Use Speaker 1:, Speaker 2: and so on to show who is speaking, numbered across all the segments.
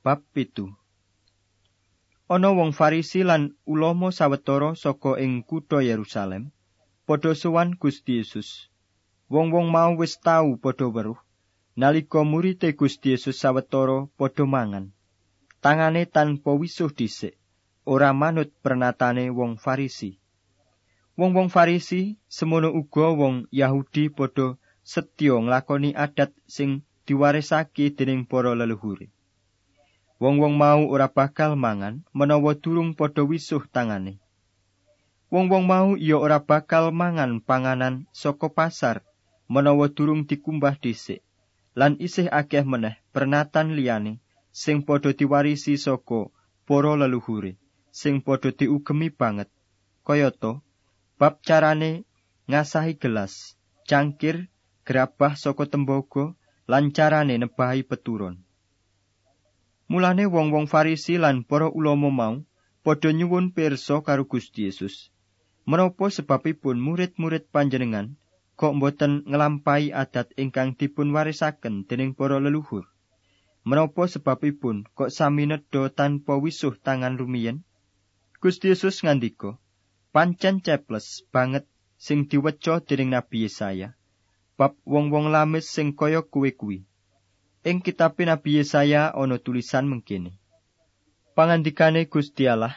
Speaker 1: Bab pitu Ana wong Farisi lan ulama sawetara saka ing kutha Yerusalem padha sowan Gusti Yesus. Wong-wong mau wis tau padha weruh nalika murite Gusti Yesus sawetara padha mangan. Tangane tanpa wisuh dhisik, ora manut pernatane wong Farisi. Wong-wong Farisi semono uga wong Yahudi padha setya nglakoni adat sing diwarisake dening para leluhure. Wong-wong mau ora bakal mangan menawa durung padha wisuh tangane. Wong-wong mau iya ora bakal mangan panganan saka pasar menawa durung dikumbah dhisik. Lan isih akeh meneh pernatan liyane sing padha diwarisi saka para leluhure sing padha diugemi banget. Kayata bab carane ngasahi gelas, cangkir, gerabah saka tembaga lan carane nebahi peturon. Mulane wong-wong Farisi lan para ulama mau padha nyuwun pirsa karo Gusti Yesus. Menapa sebabipun murid-murid panjenengan kok mboten nglampahi adat ingkang dipun warisaken dening para leluhur? Menapa sebabipun kok sami nedha tanpa wisuh tangan rumiyin? Gusti Yesus ngandika, "Pancen ceples banget sing diweca dening Nabi Yesaya." bab wong-wong lamis sing kaya kuwe kuwi. Ing kitab Nabi Yesaya ana tulisan mengkene. Pangandikane Gusti Allah,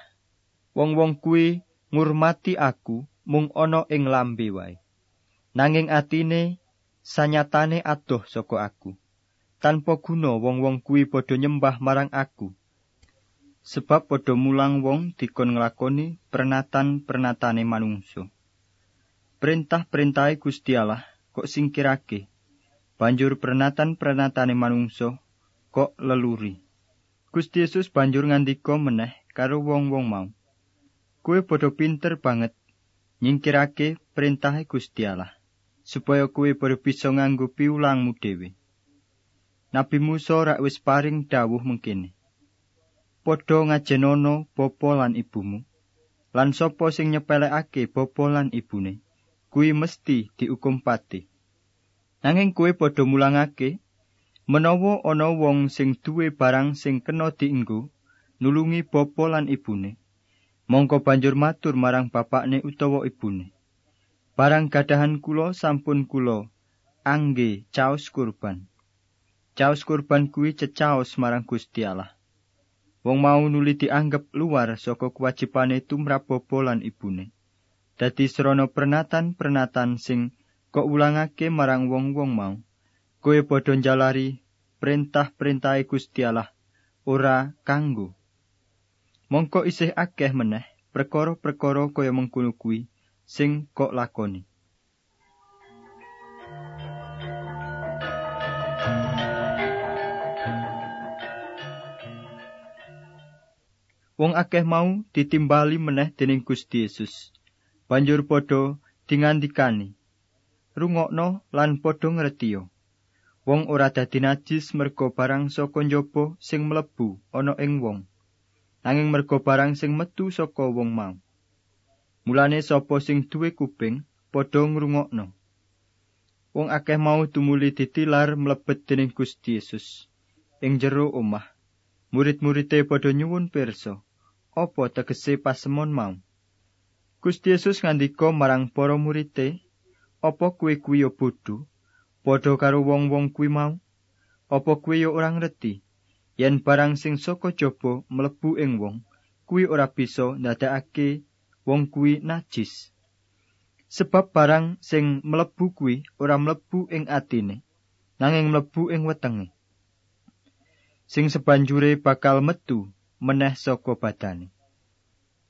Speaker 1: wong-wong kuwi ngurmati aku mung ana ing lambe wae. Nanging atine sanyatane adoh saka aku. Tanpa guna wong-wong kuwi padha nyembah marang aku. Sebab padha mulang wong dikon nglakoni pernatan-pernatane manungsa. Perintah-perintahe Gusti Allah kok singkirake banjur pernatan-pernatane manungsa kok leluri. Gusti Yesus banjur ngandika meneh karo wong-wong mau. Kue padha pinter banget nyingkirake perintahe Gusti Allah supaya kue padha bisa nganggo piulangmu dhewe. Nabi Musa rak wis paring dawuh mengkene Padha ngajenono bapa lan ibumu lan sapa sing nyepelekake bapa lan ibune kuwi mesti diukum pati. Nanging kuwi padha mulangake menawa ana wong sing duwe barang sing kena dienggo nulungi bapa lan ibune. Mongko banjur matur marang bapakne utawa ibune. Barang gadahan kula sampun kula angge caos kurban. Caos kurban kuwi cecaos marang Gusti Allah. Wong mau nuli dianggep luar saka kewajibane tumrap bapa lan ibune. dadi srana pernatan-pernatan sing kok ulangake marang wong-wong mau. Kowe padha njalari perintah-perintahe Gusti Allah ora kanggo. Mongko isih akeh meneh perkara-perkara kaya mengkono kuwi sing kok lakoni. Wong akeh mau ditimbali meneh dening Gusti Yesus. banjur padha dingandikani rungokno lan padha ngretiya wong ora dadi najis merga barang saka njaba sing mlebu ana ing wong nanging merga barang sing metu saka wong mau. Mulane sapa sing duwe kuping padha ngrungokno. Wong akeh mau tumuli ditilar mlebet dening Gusti Yesus. Ing jero omah murid-muride padha nyuwun pirsa apa tegese pasemon mau? Gusti Yesus ngandika marang para murite, "Apa kuwi kuwi bodho? Padha karo wong-wong kuwi mau? Apa kuwi ora ngerti yen barang sing saka jaba mlebu ing wong, kuwi ora bisa ndadekake wong kuwi najis? Sebab barang sing mlebu kuwi ora mlebu ing atine, nanging mlebu ing wetenge. Sing sebanjure bakal metu meneh saka badane."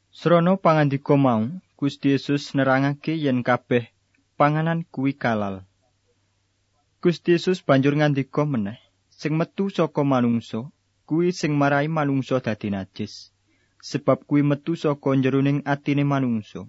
Speaker 1: Srana pangandika mau, Gusti Yesus nerangake yen kabeh panganan kuwi kalal. Gusti Yesus banjur ngandika meneh, sing metu saka manungsa kuwi sing marai manungsa dadi najis. Sebab kuwi metu saka jeroning atine manungsa.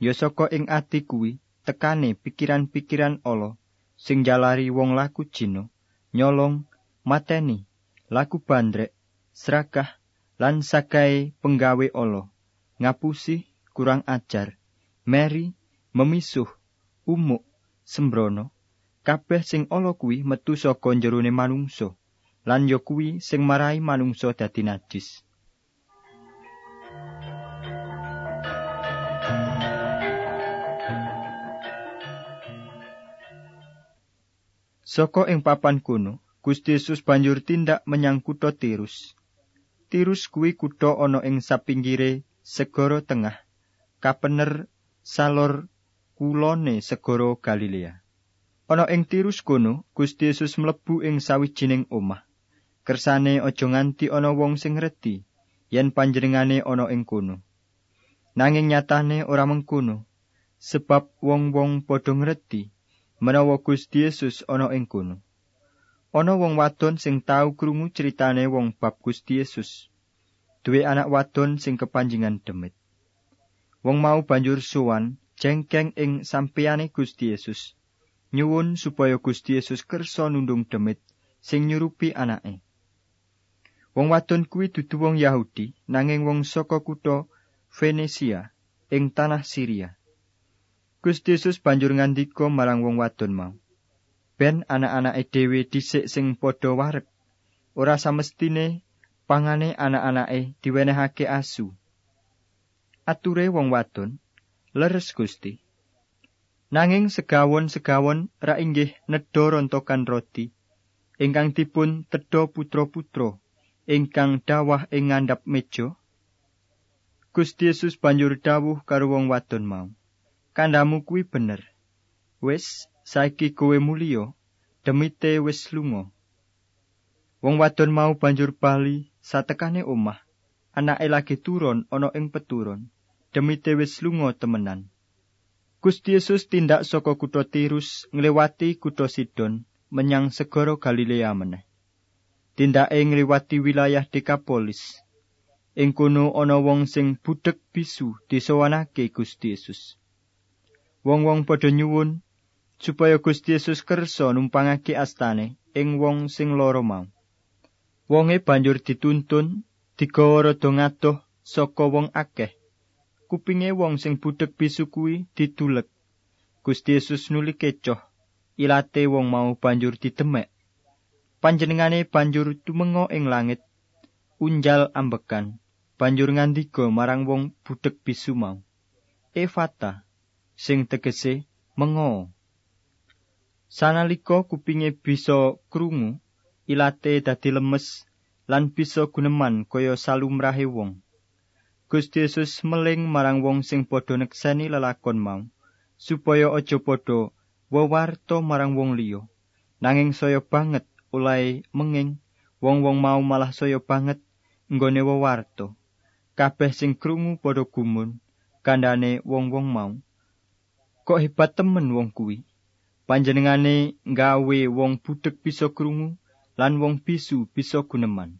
Speaker 1: Ya saka ing ati kuwi tekane pikiran-pikiran ala sing jalari wong laku jino, nyolong, mateni, laku bandrek, serakah lan sakae penggawe ala. ngapusi, kurang ajar, meri, memisuh, umuk, sembrono, kabeh sing ala kuwi metu saka jerone manungsa lan ya kuwi sing marai manungsa dadi najis. Saka ing papan kuno, Gusti Yesus banjur tindak menyang kutha Tirus. Tirus kuwi kutha ana ing sapinggire segara tengah, kapener salor kulone segara Galilea. Ana ing Tirus kono, Gusti Yesus mlebu ing sawijining omah. Kersane aja nganti ana wong sing ngerti yen panjenengane ana ing kono. Nanging nyatane ora mengkono, sebab wong-wong padha ngerti menawa Gusti Yesus ana ing kono. Ana wong wadon sing tau krungu critane wong bab Gusti Yesus. Duwe anak wadon sing kepanjingan demit. Wong mau banjur suwan jengkeng ing sampeyane Gusti Yesus. Nyuwun supaya Gusti Yesus kersa nundung demit sing nyurupi anake. Wong wadon kuwi dudu wong Yahudi nanging wong saka kutha Venesia ing tanah Syria. Gusti Yesus banjur ngandika marang wong wadon mau. Ben anak-anake dhewe dhisik sing padha wareg. Ora samestine pangane anak-anake diwenehake asu. Ature wong wadon, leres Gusti. Nanging segawon-segawon ra inggih nedha rontokan roti ingkang dipun tedha putra-putra ingkang dawah ing ngandhap meja. Gusti Yesus banjur dawuh karo wong wadon mau. Kandamu kuwi bener. Wis saiki kowe mulya, demite wis lunga. Wong wadon mau banjur bali satekane omah. Anake lagi turun ana ing peturun. Demite wis lunga temenan. Gusti Yesus tindak saka kutha Tirus ngliwati kutha Sidon menyang segara Galilea meneh. Tindake ngliwati wilayah Dekapolis. Ing kono ana wong sing budhek bisu disowanake Gusti Yesus. wong-wong padha nyuwun supaya Gusti Yesus kersa numpangake astane ing wong sing lara mau. Wonge banjur dituntun digawa rada ngadoh saka wong akeh. Kupinge wong sing budhek bisu kuwi ditulek. Gusti Yesus nuli kecoh. Ilate wong mau banjur ditemek. Panjenengane banjur tumenga ing langit. Unjal ambekan. Banjur ngandika marang wong budhek bisu mau. Evata. sing tegese mengo. Sanalika kupinge bisa krungu, ilate dadi lemes lan bisa guneman kaya salumrahe wong. Gusti Yesus meling marang wong sing padha nekseni lelakon mau, supaya aja padha wewarta marang wong liya. Nanging saya banget oleh menging wong-wong mau malah saya banget nggone wewarta. Kabeh sing krungu padha gumun kandhane wong-wong mau. kok hebat temen wong kuwi panjenengane nggawe wong budhek bisa krungu lan wong bisu bisa guneman